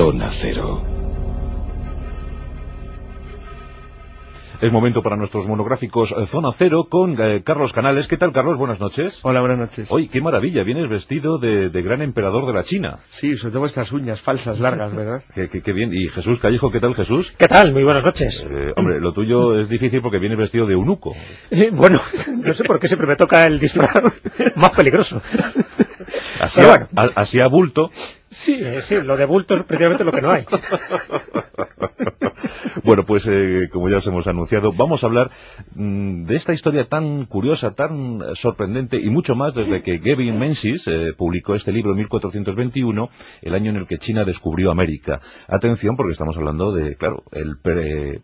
zona cero. Es momento para nuestros monográficos eh, Zona Cero con eh, Carlos Canales. ¿Qué tal, Carlos? Buenas noches. Hola, buenas noches. Hoy, qué maravilla, vienes vestido de, gran emperador de la China. Sí, sobre todo estas uñas falsas, largas, ¿verdad? qué, bien. ¿Y Jesús Callejo, qué tal, Jesús? ¿Qué tal? Muy buenas noches. Eh, hombre, lo tuyo es difícil porque vienes vestido de eunuco. bueno, no sé por qué siempre me toca el disfraz más peligroso. Así, así a bulto. Sí, sí, lo de bulto es precisamente lo que no hay. Bueno, pues eh, como ya os hemos anunciado, vamos a hablar mm, de esta historia tan curiosa, tan sorprendente y mucho más desde que Gavin Menzies eh, publicó este libro en 1421, el año en el que China descubrió América. Atención porque estamos hablando de, claro, el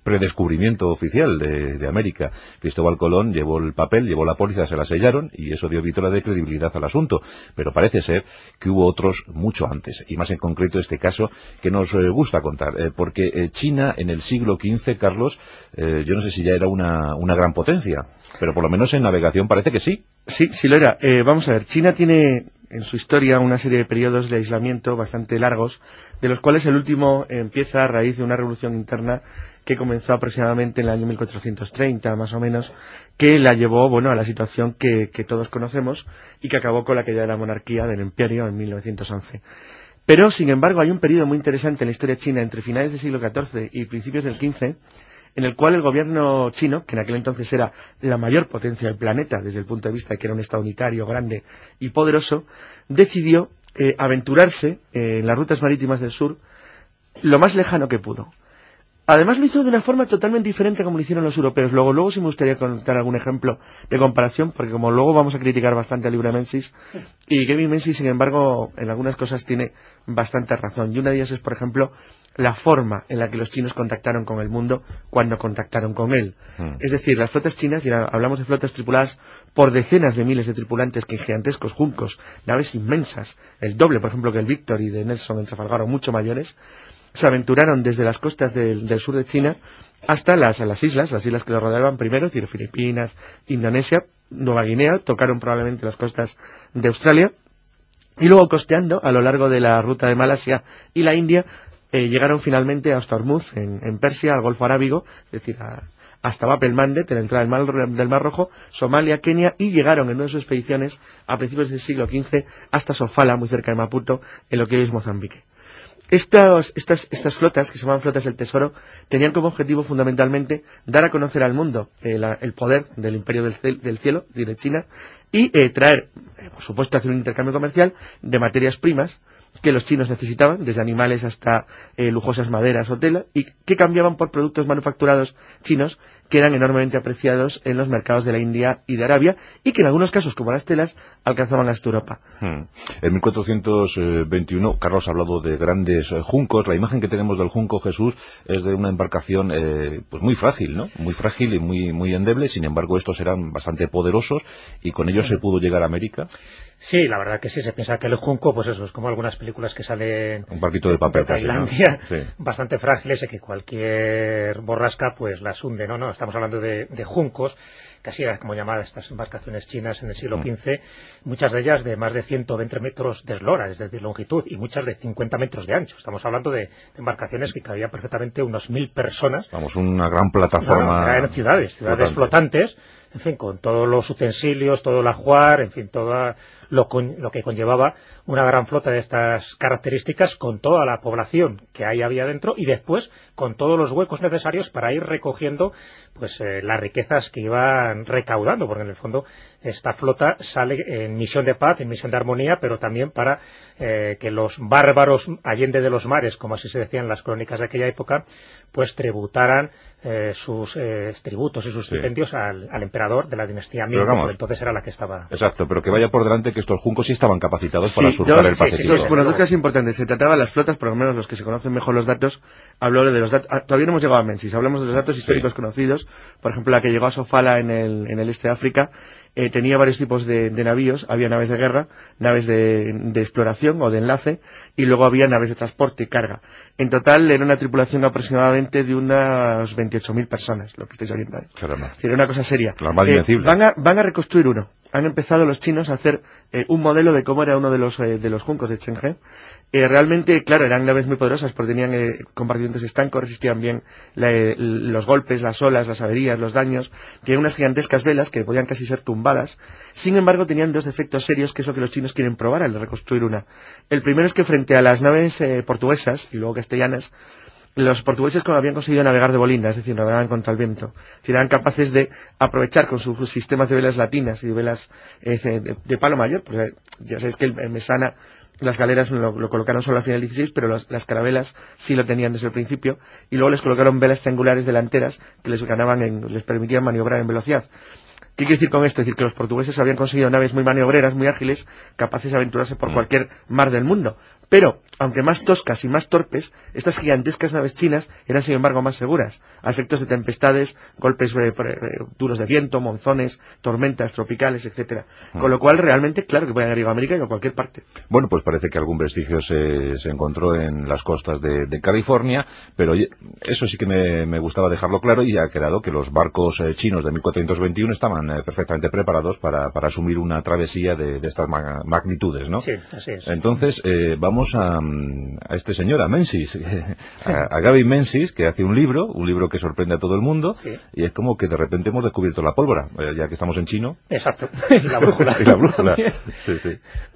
predescubrimiento oficial de, América. Cristóbal Colón llevó el papel, llevó la póliza, se la sellaron y eso dio vítora de credibilidad al asunto. Pero parece ser que hubo otros mucho antes, y más en concreto este caso que nos eh, gusta contar, porque China en el siglo XV, Carlos, eh, yo no sé si ya era una, gran potencia, pero por lo menos en navegación parece que sí. Sí, sí lo era. Eh, vamos a ver, China tiene en su historia una serie de periodos de aislamiento bastante largos, de los cuales el último empieza a raíz de una revolución interna que comenzó aproximadamente en el año 1430, más o menos, que la llevó, bueno, a la situación que, que todos conocemos y que acabó con la caída de la monarquía del imperio en 1911. Pero, sin embargo, hay un periodo muy interesante en la historia china entre finales del siglo XIV y principios del XV, en el cual el gobierno chino, que en aquel entonces era la mayor potencia del planeta desde el punto de vista de que era un Estado unitario, grande y poderoso, decidió eh, aventurarse en las rutas marítimas del sur lo más lejano que pudo. Además lo hizo de una forma totalmente diferente como lo hicieron los europeos. Luego, luego sí me gustaría contar algún ejemplo de comparación, porque como luego vamos a criticar bastante a Libre Mensis, y Kevin Menzies, sin embargo, en algunas cosas tiene bastante razón. Y una de ellas es, por ejemplo, la forma en la que los chinos contactaron con el mundo cuando contactaron con él. Hmm. Es decir, las flotas chinas, y hablamos de flotas tripuladas por decenas de miles de tripulantes que en gigantescos juncos, naves inmensas, el doble, por ejemplo, que el Victor y de Nelson en Trafalgar, o mucho mayores, se aventuraron desde las costas del, sur de China hasta las, las islas, las islas que lo rodeaban primero, es decir, Filipinas, Indonesia, Nueva Guinea, tocaron probablemente las costas de Australia, y luego costeando a lo largo de la ruta de Malasia y la India, eh, llegaron finalmente hasta Hormuz, en, Persia, al Golfo Arábigo, es decir, hasta Bab el Mandeb, en la entrada del mar, del mar, Rojo, Somalia, Kenia, y llegaron en una de sus expediciones a principios del siglo XV hasta Sofala, muy cerca de Maputo, en lo que hoy es Mozambique. Estas, estas, flotas, que se llaman flotas del tesoro, tenían como objetivo fundamentalmente dar a conocer al mundo eh, el poder del imperio del, cielo, de China, y eh, traer, eh, por supuesto, hacer un intercambio comercial de materias primas que los chinos necesitaban, desde animales hasta lujosas maderas o tela, y que cambiaban por productos manufacturados chinos que eran enormemente apreciados en los mercados de la India y de Arabia y que en algunos casos, como las telas, alcanzaban hasta Europa. Hmm. En 1421, Carlos ha hablado de grandes eh, juncos. La imagen que tenemos del junco Jesús es de una embarcación eh, pues muy frágil, ¿no? Muy frágil y muy, muy endeble. Sin embargo, estos eran bastante poderosos y con ellos se pudo llegar a América. Sí, la verdad que sí, se piensa que el junco, pues eso, es como algunas películas que salen... Un barquito de papel. Tailandia, bastante frágiles y que cualquier borrasca pues las hunde, ¿no? no estamos hablando de, juncos, casi como llamadas estas embarcaciones chinas en el siglo XV, mm. muchas de ellas de más de 120 metros de eslora, es decir, longitud, y muchas de 50 metros de ancho. Estamos hablando de, embarcaciones que cabían perfectamente unos mil personas. Vamos, una gran plataforma. ciudades, ciudades flotantes, en fin, con todos los utensilios, todo el ajuar, en fin, toda lo, lo, que conllevaba una gran flota de estas características con toda la población que ahí había dentro y después con todos los huecos necesarios para ir recogiendo pues eh, las riquezas que iban recaudando, porque en el fondo esta flota sale en misión de paz, en misión de armonía, pero también para eh, que los bárbaros allende de los mares, como así se decía en las crónicas de aquella época, pues tributaran eh, sus eh, tributos y sus stipendios al, emperador de la dinastía Ming, que entonces era la que estaba... Exacto, pero que vaya por delante que estos juncos sí estaban capacitados para surcar el Pacífico. Sí, bueno, dos cosas importantes. Se trataba de las flotas, por lo menos los que se conocen mejor los datos, habló de los datos... Ah, todavía no hemos llegado a Mensis, hablamos de los datos históricos conocidos. Por ejemplo, la que llegó a Sofala en el, en el este de África, eh, tenía varios tipos de, navíos, había naves de guerra, naves de, exploración o de enlace, y luego había naves de transporte y carga. En total era una tripulación aproximadamente de unas 28.000 personas, lo que estáis oyendo ahí. Caramba. Era una cosa seria. Eh, van, a, van a reconstruir uno. han empezado los chinos a hacer eh, un modelo de cómo era uno de los, de los juncos de Chenghe. realmente, claro, eran naves muy poderosas porque tenían compartimentos estancos, resistían bien los golpes, las olas, las averías, los daños. Tenían unas gigantescas velas que podían casi ser tumbadas. Sin embargo, tenían dos defectos serios que es lo que los chinos quieren probar al reconstruir una. El primero es que frente a las naves portuguesas y luego castellanas, los portugueses como habían conseguido navegar de bolinda, es decir, navegaban contra el viento, eran capaces de aprovechar con sus sistemas de velas latinas y de velas eh, de, palo mayor, porque ya sabéis que en Mesana las galeras lo, colocaron solo al final del 16, pero las carabelas sí lo tenían desde el principio, y luego les colocaron velas triangulares delanteras que les ganaban en, les permitían maniobrar en velocidad. ¿Qué quiere decir con esto? Es decir, que los portugueses habían conseguido naves muy maniobreras, muy ágiles, capaces de aventurarse por mm. cualquier mar del mundo. Pero, aunque más toscas y más torpes, estas gigantescas naves chinas eran sin embargo más seguras, a efectos de tempestades, golpes eh, eh, duros de viento, monzones, tormentas tropicales, etcétera. Mm. Con lo cual, realmente, claro que pueden ir a América y a cualquier parte. Bueno, pues parece que algún vestigio se, encontró en las costas de, California, pero eso sí que me, gustaba dejarlo claro y ha quedado que los barcos eh, chinos de 1421 estaban perfectamente preparados para, asumir una travesía de, estas magnitudes, ¿no? Sí, así es. Entonces, vamos vamos a, este señor, a Mensis, a, Gaby Mensis, que hace un libro, un libro que sorprende a todo el mundo, y es como que de repente hemos descubierto la pólvora, eh, ya que estamos en chino. Exacto, y la brújula. y la brújula,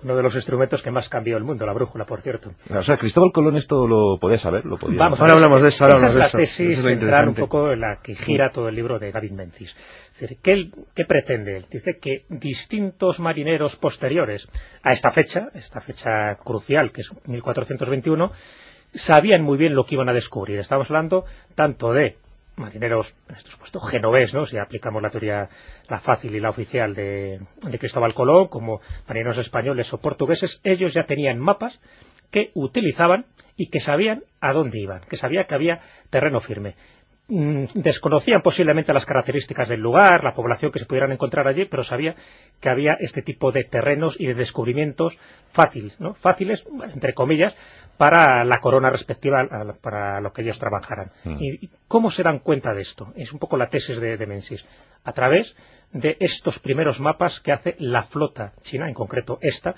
Uno de los instrumentos que más cambió el mundo, la brújula, por cierto. O sea, Cristóbal Colón esto lo podía saber, lo podía... Vamos, ahora hablamos de eso, ahora hablamos de eso. Esa es la tesis central un poco en la que gira todo el libro de Gaby Menzies. ¿Qué, ¿Qué, pretende él? Dice que distintos marineros posteriores a esta fecha, esta fecha crucial, que es 1421, sabían muy bien lo que iban a descubrir. Estamos hablando tanto de marineros, en este supuesto, genovés, ¿no? si aplicamos la teoría, la fácil y la oficial de, de Cristóbal Colón, como marineros españoles o portugueses, ellos ya tenían mapas que utilizaban y que sabían a dónde iban, que sabían que había terreno firme. Mm, desconocían posiblemente las características del lugar, la población que se pudieran encontrar allí, pero sabía que había este tipo de terrenos y de descubrimientos fáciles, ¿no? fáciles, entre comillas, para la corona respectiva, para lo que ellos trabajaran. Mm. ¿Y cómo se dan cuenta de esto? Es un poco la tesis de, de Menzies. A través de estos primeros mapas que hace la flota china, en concreto esta,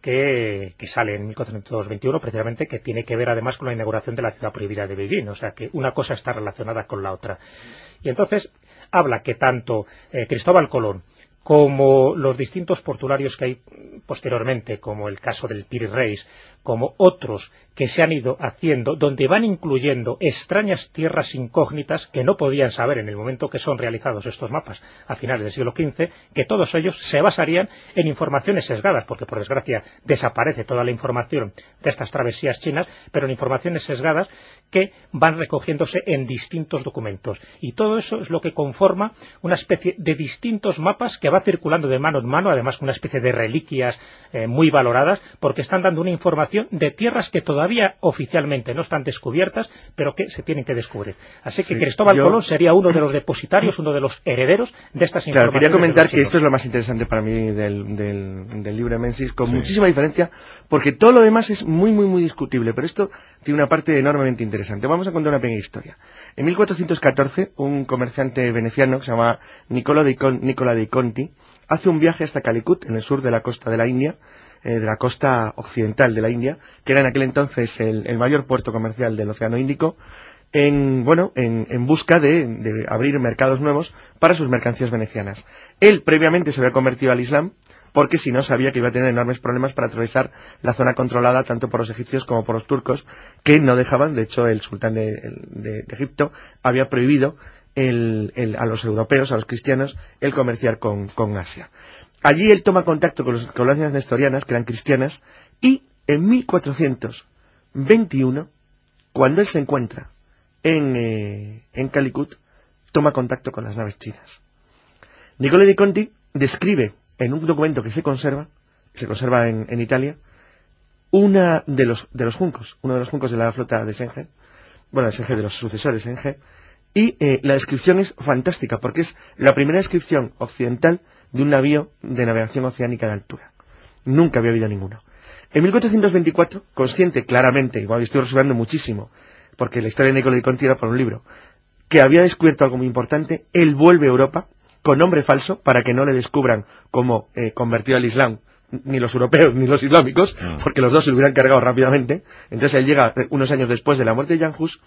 que, sale en 1421 precisamente, que tiene que ver además con la inauguración de la ciudad prohibida de Beijing, o sea que una cosa está relacionada con la otra. Y entonces habla que tanto eh, Cristóbal Colón como los distintos portuarios que hay posteriormente, como el caso del Piri Reis, como otros que se han ido haciendo, donde van incluyendo extrañas tierras incógnitas que no podían saber en el momento que son realizados estos mapas a finales del siglo XV, que todos ellos se basarían en informaciones sesgadas, porque por desgracia desaparece toda la información de estas travesías chinas, pero en informaciones sesgadas que van recogiéndose en distintos documentos. Y todo eso es lo que conforma una especie de distintos mapas que va circulando de mano en mano, además una especie de reliquias eh, muy valoradas, porque están dando una información de tierras que todavía oficialmente no están descubiertas, pero que se tienen que descubrir. Así que Cristóbal Colón sería uno de los depositarios, uno de los herederos de estas informaciones. Claro, quería comentar que esto es lo más interesante para mí del, del, libro de Menzies, con muchísima diferencia, porque todo lo demás es muy, muy, muy discutible, pero esto tiene una parte enormemente interesante. Vamos a contar una pequeña historia. En 1414, un comerciante veneciano que se llama Nicola de Conti hace un viaje hasta Calicut, en el sur de la costa de la India, eh, de la costa occidental de la India, que era en aquel entonces el, mayor puerto comercial del Océano Índico, en, bueno, en, busca de, abrir mercados nuevos para sus mercancías venecianas. Él previamente se había convertido al Islam, porque si no sabía que iba a tener enormes problemas para atravesar la zona controlada tanto por los egipcios como por los turcos, que no dejaban, de hecho el sultán de, Egipto había prohibido a los europeos, a los cristianos, el comerciar con, Asia. Allí él toma contacto con, las colonias nestorianas, que eran cristianas, y en 1421, cuando él se encuentra en, eh, en Calicut, toma contacto con las naves chinas. Nicole di Conti describe en un documento que se conserva, se conserva en, Italia, una de los, de los juncos, uno de los juncos de la flota de Senge, bueno, de Senge de los sucesores de Senge, y eh, la descripción es fantástica porque es la primera descripción occidental de un navío de navegación oceánica de altura. Nunca había habido ninguno. En 1424, consciente claramente, igual estoy resumiendo muchísimo, porque la historia de Nicolás de Conti era por un libro, que había descubierto algo muy importante, él vuelve a Europa con nombre falso para que no le descubran como eh, convertido al Islam ni los europeos ni los islámicos, Mm. porque los dos se lo hubieran cargado rápidamente. Entonces él llega eh, unos años después de la muerte de Jan Hus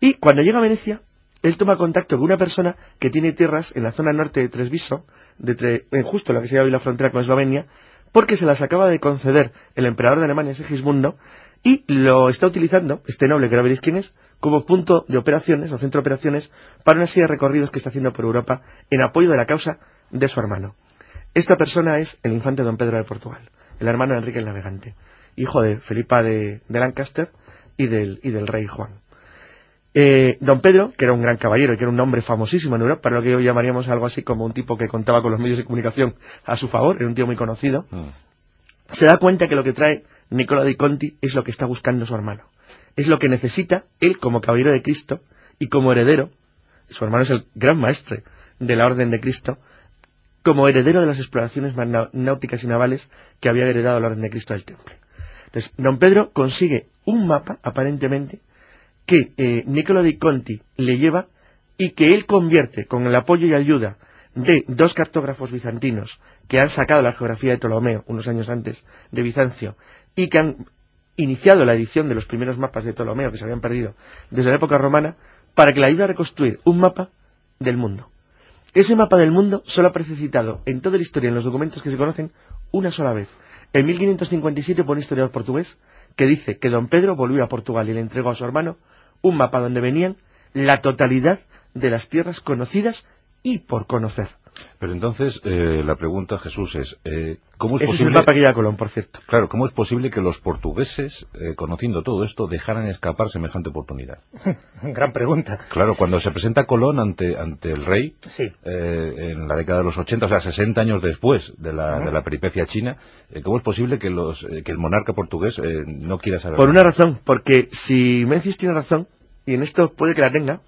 y cuando llega a Venecia, él toma contacto con una persona que tiene tierras en la zona norte de Tresviso, de eh, justo la que se llama hoy la frontera con Eslovenia, porque se las acaba de conceder el emperador de Alemania, Sigismundo, y lo está utilizando, este noble que no veréis quién es, como punto de operaciones o centro de operaciones para una serie de recorridos que está haciendo por Europa en apoyo de la causa de su hermano. Esta persona es el infante don Pedro de Portugal, el hermano de Enrique el Navegante, hijo de Felipa de, Lancaster y del rey Juan. Eh, don Pedro, que era un gran caballero y que era un hombre famosísimo en Europa, lo que hoy llamaríamos algo así como un tipo que contaba con los medios de comunicación a su favor, era un tío muy conocido, Mm. se da cuenta que lo que trae Nicola di Conti es lo que está buscando su hermano. Es lo que necesita él como caballero de Cristo y como heredero, su hermano es el gran maestre de la Orden de Cristo, como heredero de las exploraciones náuticas y navales que había heredado la Orden de Cristo del Temple. Entonces, don Pedro consigue un mapa, aparentemente, que eh, di Conti le lleva y que él convierte con el apoyo y ayuda de dos cartógrafos bizantinos que han sacado la geografía de Ptolomeo unos años antes de Bizancio y que han iniciado la edición de los primeros mapas de Ptolomeo que se habían perdido desde la época romana para que le ayude a reconstruir un mapa del mundo. Ese mapa del mundo solo aparece citado en toda la historia, en los documentos que se conocen, una sola vez. En 1557 por un historiador portugués que dice que don Pedro volvió a Portugal y le entregó a su hermano un mapa donde venían la totalidad de las tierras conocidas y por conocer. Pero entonces, eh, la pregunta, Jesús, es, eh, ¿cómo es Ese es posible... el mapa que lleva Colón, por cierto. Claro, ¿cómo es posible que los portugueses, eh, conociendo todo esto, dejaran escapar semejante oportunidad? Gran pregunta. Claro, cuando se presenta Colón ante, ante el rey, Sí. eh, en la década de los 80, o sea, 60 años después de la, de la peripecia china, ¿cómo es posible que, los, que el monarca portugués eh, no quiera saber Por nada? una razón, porque si Menzies tiene razón, y en esto puede que la tenga,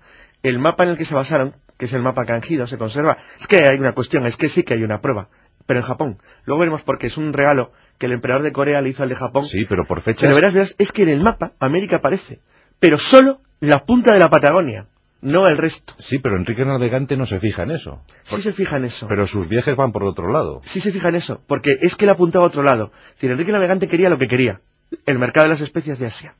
el mapa en el que se basaron, que es el mapa canjido, se conserva. Es que hay una cuestión, es que sí que hay una prueba, pero en Japón. Luego veremos porque es un regalo que el emperador de Corea le hizo al de Japón. Sí, pero por fechas... Pero verás, verás, es que en el mapa América aparece, pero solo la punta de la Patagonia, no el resto. Sí, pero Enrique Navegante no se fija en eso. Sí se fija en eso. Pero sus viajes van por otro lado. Sí se fija en eso, porque es que él apuntaba a otro lado. Decir, Enrique Navegante quería lo que quería, el mercado de las especias de Asia.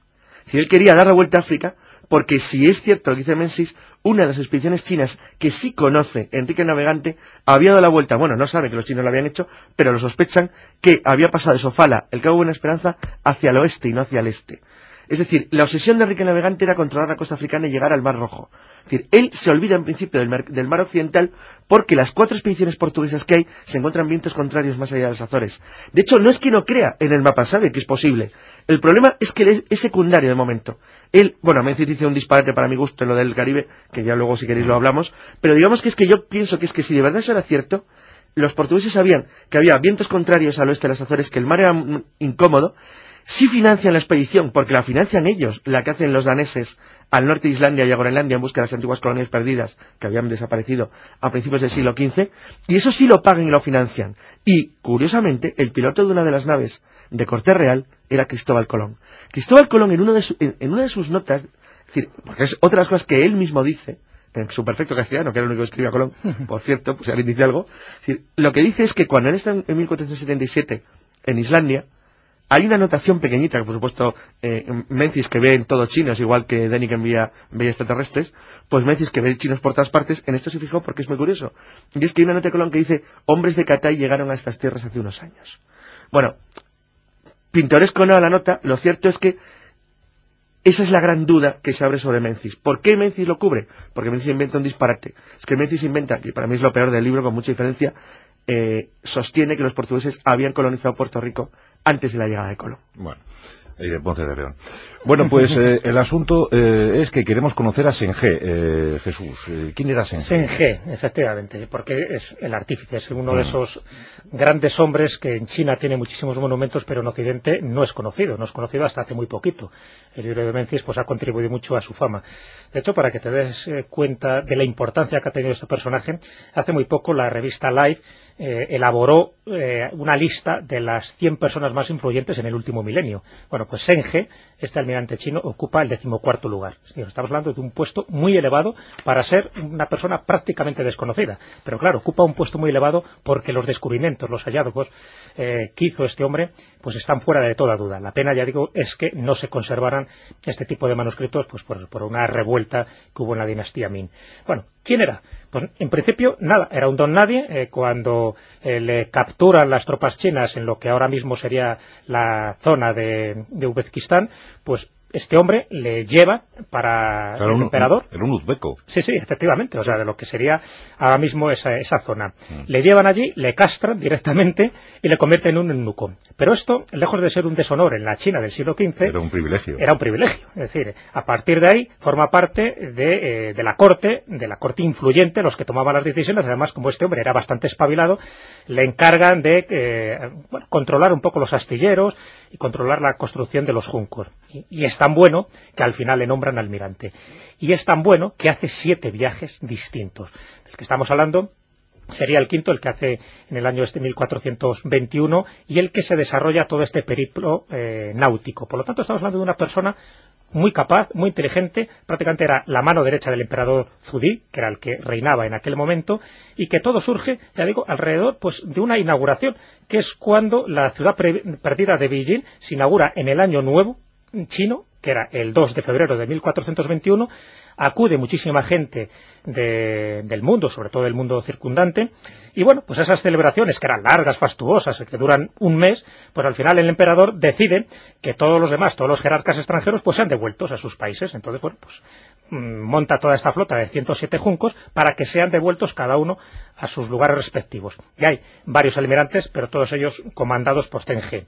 Si él quería dar la vuelta a África, porque si es cierto lo que dice Menzies, una de las expediciones chinas que sí conoce Enrique Navegante había dado la vuelta, bueno, no sabe que los chinos lo habían hecho, pero lo sospechan que había pasado de Sofala, el Cabo Buena Esperanza, hacia el oeste y no hacia el este. Es decir, la obsesión de Enrique Navegante era controlar la costa africana y llegar al Mar Rojo. Es decir, él se olvida en principio del mar, del mar occidental porque las cuatro expediciones portuguesas que hay se encuentran vientos contrarios más allá de las Azores. De hecho, no es que no crea en el mapa, sabe que es posible. El problema es que es secundario de momento. Él, bueno, Menzies dice un disparate para mi gusto en lo del Caribe, que ya luego si queréis lo hablamos, pero digamos que es que yo pienso que es que si de verdad eso era cierto, los portugueses sabían que había vientos contrarios al oeste de las Azores, que el mar era incómodo, sí financian la expedición, porque la financian ellos, la que hacen los daneses al norte de Islandia y a Groenlandia en busca de las antiguas colonias perdidas que habían desaparecido a principios del siglo XV, y eso sí lo pagan y lo financian. Y, curiosamente, el piloto de una de las naves de Cortés Real era Cristóbal Colón. Cristóbal Colón, en, uno de su- en, en una de sus notas, es decir, porque es otra de las cosas que él mismo dice, en su perfecto castellano, que era lo único que escribía Colón, por cierto, pues si alguien dice algo, es decir, lo que dice es que cuando él está en, en 1477 en Islandia, hay una anotación pequeñita, que por supuesto eh, que ve en todo chinos, igual que Deniken veía, veía extraterrestres, pues Menzies que ve chinos por todas partes, en esto se fijó porque es muy curioso. Y es que hay una nota de Colón que dice, hombres de Catay llegaron a estas tierras hace unos años. Bueno, pintoresco no a la nota, lo cierto es que esa es la gran duda que se abre sobre Menzies. ¿Por qué Menzies lo cubre? Porque Menzies inventa un disparate. Es que Menzies inventa, y para mí es lo peor del libro con mucha diferencia, eh, sostiene que los portugueses habían colonizado Puerto Rico antes de la llegada de Colón. Bueno, y de Ponce de León. Bueno, pues eh, el asunto eh, es que queremos conocer a Sengé, eh, Jesús. Eh, ¿Quién era Sengé? Sengé, efectivamente, porque es el artífice, es uno de Mm. esos grandes hombres que en China tiene muchísimos monumentos, pero en Occidente no es conocido, no es conocido hasta hace muy poquito. El libro de Menzies pues, ha contribuido mucho a su fama. De hecho, para que te des cuenta de la importancia que ha tenido este personaje, hace muy poco la revista Life eh, elaboró eh, una lista de las 100 personas más influyentes en el último milenio. Bueno, pues Senge, este almirante chino, ocupa el decimocuarto lugar. estamos hablando de un puesto muy elevado para ser una persona prácticamente desconocida. Pero claro, ocupa un puesto muy elevado porque los descubrimientos, los hallazgos eh, que hizo este hombre, pues están fuera de toda duda. La pena, ya digo, es que no se conservaran este tipo de manuscritos pues por, una revuelta que hubo en la dinastía Min. Bueno, ¿quién era? Pues en principio, nada, era un don nadie. cuando le capturan las tropas chinas en lo que ahora mismo sería la zona de, de Uzbekistán, pues este hombre le lleva para el emperador. Era un uzbeco. Sí, sí, efectivamente, o sea, de lo que sería ahora mismo esa, esa zona. Mm. Le llevan allí, le castran directamente y le convierten en un eunuco. Pero esto, lejos de ser un deshonor en la China del siglo XV... Era un privilegio. Era un privilegio. Es decir, a partir de ahí forma parte de, eh, de la corte, de la corte influyente, los que tomaban las decisiones. Además, como este hombre era bastante espabilado, le encargan de eh, controlar un poco los astilleros y controlar la construcción de los juncos. Y, es tan bueno que al final le nombran almirante. Y es tan bueno que hace siete viajes distintos. El que estamos hablando sería el quinto, el que hace en el año este 1421 y el que se desarrolla todo este periplo eh, náutico. Por lo tanto, estamos hablando de una persona muy capaz, muy inteligente, prácticamente era la mano derecha del emperador Zudí, que era el que reinaba en aquel momento, y que todo surge, ya digo, alrededor pues de una inauguración, que es cuando la ciudad perdida de Beijing se inaugura en el año nuevo chino, que era el 2 de febrero de 1421, acude muchísima gente del mundo, sobre todo del mundo circundante, y bueno, pues esas celebraciones que eran largas, fastuosas, que duran un mes, pues al final el emperador decide que todos los demás, todos los jerarcas extranjeros, pues sean devueltos a sus países. Entonces, bueno, pues mm, monta toda esta flota de 107 juncos para que sean devueltos cada uno a sus lugares respectivos. Y hay varios almirantes, pero todos ellos comandados por Tenge.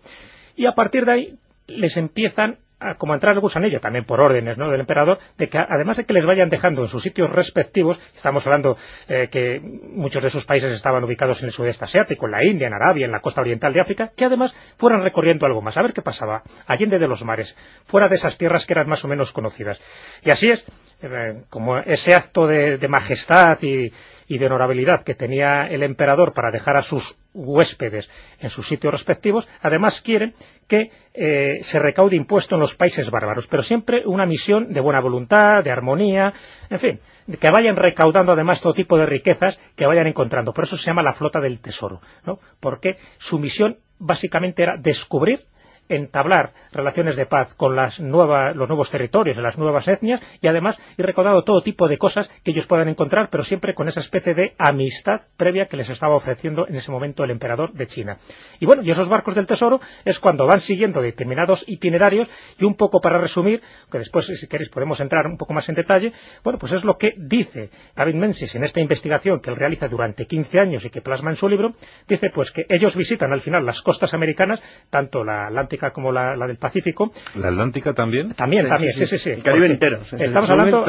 Y a partir de ahí les empiezan como entrar el gusanillo, también por órdenes del emperador, de que además de que les vayan dejando en sus sitios respectivos, estamos hablando eh, que muchos de esos países estaban ubicados en el sudeste asiático, en la India, en Arabia, en la costa oriental de África, que además fueran recorriendo algo más, a ver qué pasaba, allende de los mares, fuera de esas tierras que eran más o menos conocidas. Y así es, eh, como ese acto de, majestad y de honorabilidad que tenía el emperador para dejar a sus huéspedes en sus sitios respectivos, además quieren que eh, se recaude impuesto en los países bárbaros, pero siempre una misión de buena voluntad, de armonía, en fin, que vayan recaudando además todo tipo de riquezas que vayan encontrando. Por eso se llama la flota del tesoro, ¿no? Porque su misión básicamente era descubrir entablar relaciones de paz con las nuevas, los nuevos territorios, las nuevas etnias y además ir recaudando todo tipo de cosas que ellos puedan encontrar, pero siempre con esa especie de amistad previa que les estaba ofreciendo en ese momento el emperador de China. Y bueno, y esos barcos del tesoro es cuando van siguiendo determinados itinerarios y un poco para resumir, que después si queréis podemos entrar un poco más en detalle, bueno, pues es lo que dice David Menzies en esta investigación que él realiza durante 15 años y que plasma en su libro, dice pues que ellos visitan al final las costas americanas, tanto la Atlántica como la, del Pacífico. ¿La Atlántica también? También, también, sí, sí, sí. El Caribe entero. Estamos hablando,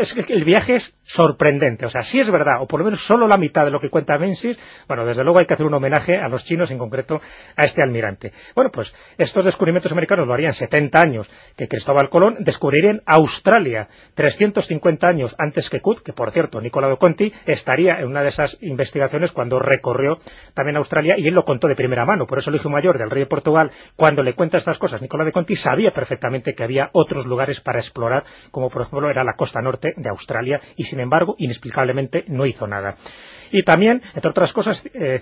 es que el viaje es sorprendente, o sea, si es verdad, o por lo menos solo la mitad de lo que cuenta Menzies, bueno, desde luego hay que hacer un homenaje a los chinos, en concreto a este almirante. Bueno, pues estos descubrimientos americanos lo harían 70 años que Cristóbal Colón, descubrirían Australia 350 años antes que Cook, que por cierto, Nicolás Conti estaría en una de esas investigaciones cuando recorrió también Australia y él lo contó de primera mano, por eso el hijo mayor del rey de Portugal, cuando le cuenta estas cosas, Nicolás de Conti sabía perfectamente que había otros lugares para explorar, como por ejemplo era la costa norte de Australia, y sin embargo, inexplicablemente, no hizo nada. Y también, entre otras cosas, eh,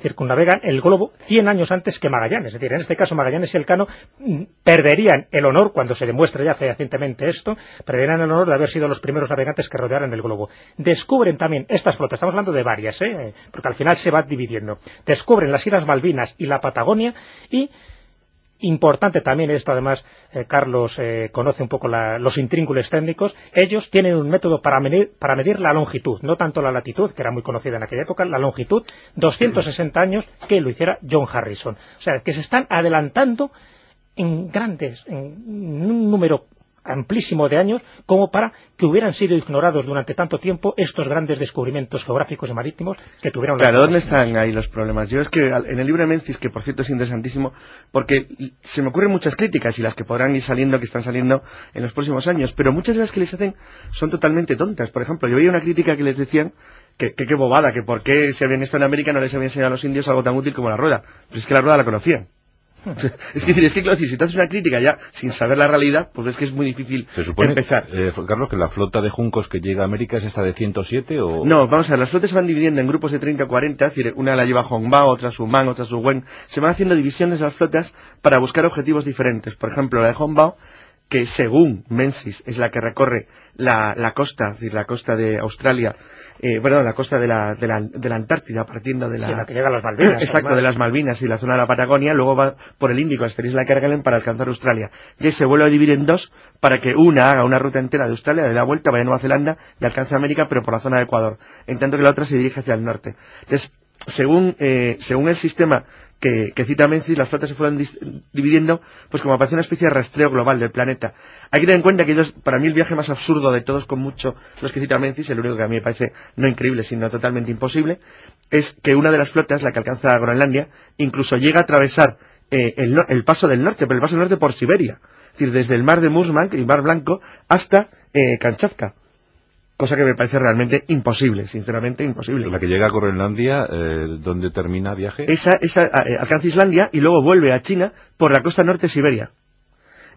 el globo 100 años antes que Magallanes. Es decir, en este caso Magallanes y Elcano mm, perderían el honor, cuando se demuestre ya fehacientemente esto, perderían el honor de haber sido los primeros navegantes que rodearan el globo. Descubren también estas flotas, estamos hablando de varias, ¿eh? porque al final se va dividiendo. Descubren las Islas Malvinas y la Patagonia y Importante también esto, además, eh, Carlos eh, conoce un poco los intríngules técnicos. Ellos tienen un método para medir, para medir la longitud, no tanto la latitud, que era muy conocida en aquella época, la longitud, 260 años que lo hiciera John Harrison. O sea, que se están adelantando en grandes, en un número amplísimo de años como para que hubieran sido ignorados durante tanto tiempo estos grandes descubrimientos geográficos y marítimos que tuvieron Claro, ¿dónde están ahí los problemas? Yo es que en el libro de Menzies, que por cierto es interesantísimo, porque se me ocurren muchas críticas y las que podrán ir saliendo, que están saliendo en los próximos años, pero muchas de las que les hacen son totalmente tontas. Por ejemplo, yo veía una crítica que les decían que, qué bobada, que por qué se ven esto en América no les había enseñado a los indios algo tan útil como la rueda. Pero es que la rueda la conocían. es que es que si tú haces una crítica ya sin saber la realidad, pues es que es muy difícil Se supone, empezar. Eh, Carlos, que la flota de juncos que llega a América es esta de 107 o... No, vamos a ver, las flotas se van dividiendo en grupos de 30 o 40, es decir, una la lleva Hongbao, otra Suman, otra Suwen. Se van haciendo divisiones de las flotas para buscar objetivos diferentes. Por ejemplo, la de Hongbao, que según Menzies es la que recorre la, la costa, es decir, la costa de Australia eh, bueno, la costa de la, de la, de la Antártida, partiendo de la... Sí, la que llega a las Malvinas. Exacto, de las Malvinas y la zona de la Patagonia, luego va por el Índico hasta la isla Kerguelen para alcanzar Australia. Y se vuelve a dividir en dos para que una haga una ruta entera de Australia, de la vuelta, vaya a Nueva Zelanda y alcance América, pero por la zona de Ecuador. En tanto que la otra se dirige hacia el norte. Entonces, según, eh, según el sistema que, cita Menzies, las flotas se fueron dividiendo, pues como aparece una especie de rastreo global del planeta. Hay que tener en cuenta que ellos, para mí el viaje más absurdo de todos con mucho los que cita Menzies, el único que a mí me parece no increíble, sino totalmente imposible, es que una de las flotas, la que alcanza Groenlandia, incluso llega a atravesar eh, el, paso del norte, pero el paso del norte por Siberia. Es decir, desde el mar de Murmansk, el mar Blanco, hasta eh, cosa que me parece realmente imposible, sinceramente imposible. La que llega a Groenlandia, eh, ¿dónde termina viaje? Esa, esa eh, alcanza Islandia y luego vuelve a China por la costa norte de Siberia.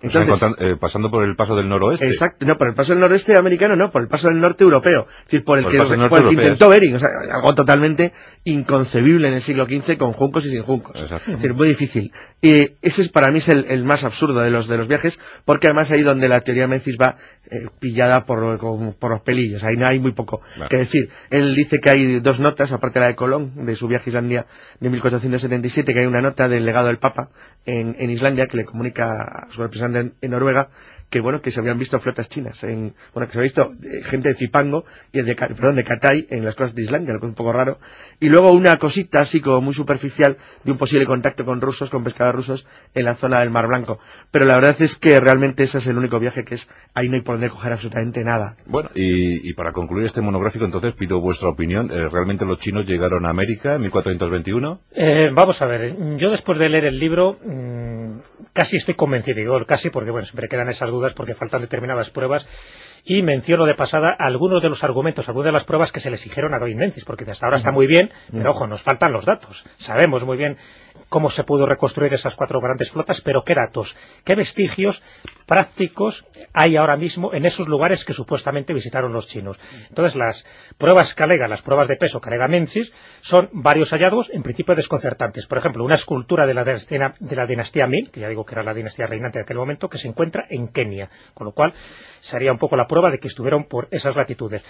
Entonces, eh, pasando por el paso del noroeste. Exacto, no, por el paso del noroeste americano, no, por el paso del norte europeo. Es decir, por el, que, intentó Bering, o sea, algo totalmente inconcebible en el siglo XV con juncos y sin juncos. Es decir, muy difícil. Y ese es para mí es el, más absurdo de los de los viajes, porque además ahí donde la teoría Memphis va eh, pillada por, por, los pelillos, ahí no hay muy poco que decir. Él dice que hay dos notas, aparte de la de Colón, de su viaje a Islandia de 1477, que hay una nota del legado del Papa en, en Islandia que le comunica a su representante en, Noruega que bueno que se habían visto flotas chinas en, bueno que se había visto eh, gente de Zipango y de perdón de Catay en las costas de Islandia lo que es un poco raro. Y luego una cosita así como muy superficial de un posible contacto con rusos con pescadores rusos en la zona del Mar Blanco. Pero la verdad es que realmente ese es el único viaje que es ahí no hay por dónde coger absolutamente nada. Bueno y, para concluir este monográfico entonces pido vuestra opinión. Eh, realmente los chinos llegaron a América en 1421 eh, vamos a ver yo después de leer el libro mm, casi estoy convencido digo casi porque bueno siempre quedan esas dudas porque faltan determinadas pruebas y menciono de pasada algunos de los argumentos, algunas de las pruebas que se le exigieron a David Menzies, porque hasta ahora está muy bien, pero ojo, nos faltan los datos. Sabemos muy bien cómo se pudo reconstruir esas cuatro grandes flotas, pero qué datos, qué vestigios prácticos hay ahora mismo en esos lugares que supuestamente visitaron los chinos. Entonces, las pruebas Calega, las pruebas de peso Calega-Menzies, son varios hallazgos, en principio desconcertantes. Por ejemplo, una escultura de la, dinastía, de la dinastía Ming, que ya digo que era la dinastía reinante de aquel momento, que se encuentra en Kenia, con lo cual sería un poco la prueba de que estuvieron por esas latitudes.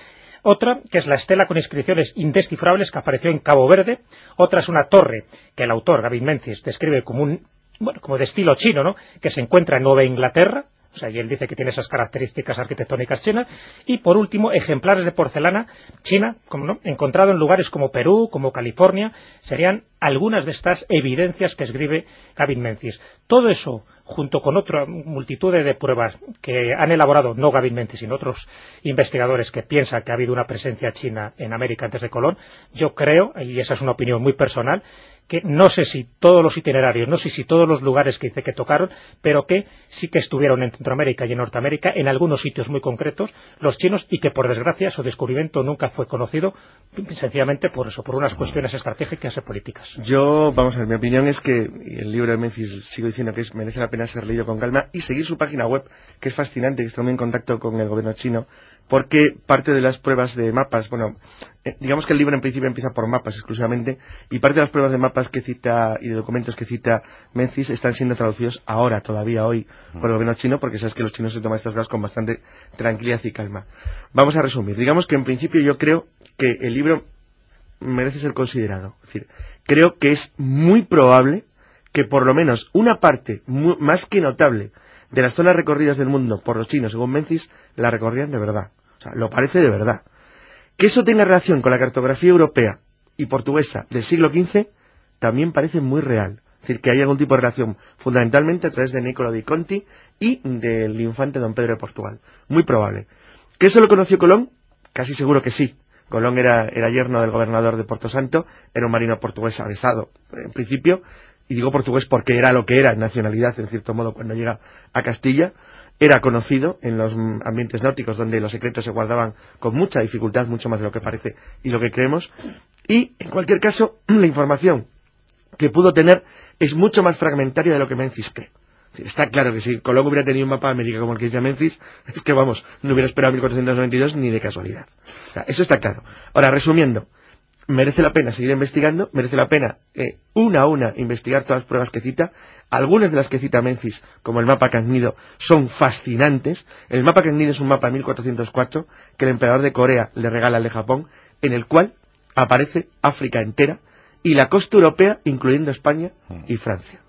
Otra, que es la estela con inscripciones indescifrables que apareció en Cabo Verde. Otra es una torre que el autor, David Menzies, describe como un, bueno, como de estilo chino, ¿no? Que se encuentra en Nueva Inglaterra. O sea, y él dice que tiene esas características arquitectónicas chinas. Y por último, ejemplares de porcelana china, como no, encontrado en lugares como Perú, como California, serían algunas de estas evidencias que escribe David Menzies. Todo eso junto con otra multitud de pruebas que han elaborado, no Gavin Mentis, sino otros investigadores que piensan que ha habido una presencia china en América antes de Colón, yo creo, y esa es una opinión muy personal, que no sé si todos los itinerarios, no sé si todos los lugares que dice que tocaron, pero que sí que estuvieron en Centroamérica y en Norteamérica, en algunos sitios muy concretos, los chinos, y que por desgracia su descubrimiento nunca fue conocido, sencillamente por eso, por unas cuestiones estratégicas y políticas. Yo, vamos a ver, mi opinión es que el libro de Memphis, sigo diciendo que merece la pena ser leído con calma y seguir su página web, que es fascinante, que está muy en contacto con el gobierno chino, porque parte de las pruebas de mapas, bueno, eh, digamos que el libro en principio empieza por mapas exclusivamente, y parte de las pruebas de mapas que cita y de documentos que cita Menzies están siendo traducidos ahora, todavía hoy, por el gobierno chino, porque sabes que los chinos se toman estas cosas con bastante tranquilidad y calma. Vamos a resumir. Digamos que en principio yo creo que el libro merece ser considerado. Es decir, creo que es muy probable que por lo menos una parte más que notable de las zonas recorridas del mundo por los chinos, según Menzies, la recorrían de verdad. O sea, lo parece de verdad. Que eso tenga relación con la cartografía europea y portuguesa del siglo XV, también parece muy real. Es decir, que hay algún tipo de relación, fundamentalmente a través de Niccolo di Conti y del infante don Pedro de Portugal. Muy probable. ¿Que eso lo conoció Colón? Casi seguro que sí. Colón era, era yerno del gobernador de Porto Santo, era un marino portugués avesado, en principio, y digo portugués porque era lo que era nacionalidad, en cierto modo, cuando llega a Castilla, era conocido en los ambientes náuticos donde los secretos se guardaban con mucha dificultad, mucho más de lo que parece y lo que creemos, y en cualquier caso, la información que pudo tener es mucho más fragmentaria de lo que Memphis cree. Está claro que si Colón hubiera tenido un mapa de América como el que dice Memphis, es que vamos, no hubiera esperado 1492 ni de casualidad. eso está claro. Ahora, resumiendo, merece la pena seguir investigando, merece la pena eh, una a una investigar todas las pruebas que cita. Algunas de las que cita Memphis, como el mapa Cagnido, son fascinantes. El mapa Cagnido es un mapa de 1404 que el emperador de Corea le regala al de Japón, en el cual aparece África entera y la costa europea, incluyendo España y Francia.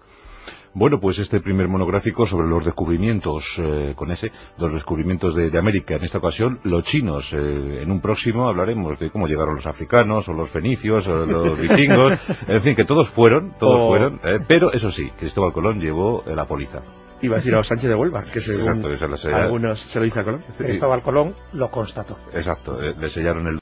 Bueno, pues este primer monográfico sobre los descubrimientos, eh, con ese, los descubrimientos de, América, en esta ocasión los chinos. Eh, en un próximo hablaremos de cómo llegaron los africanos, o los fenicios, o los vikingos, en fin, que todos fueron, todos fueron, eh, pero eso sí, Cristóbal Colón llevó la poliza. Iba a decir a Sánchez de Huelva, que según algunos se lo dice a Colón. Cristóbal Colón lo constató. Exacto, le sellaron el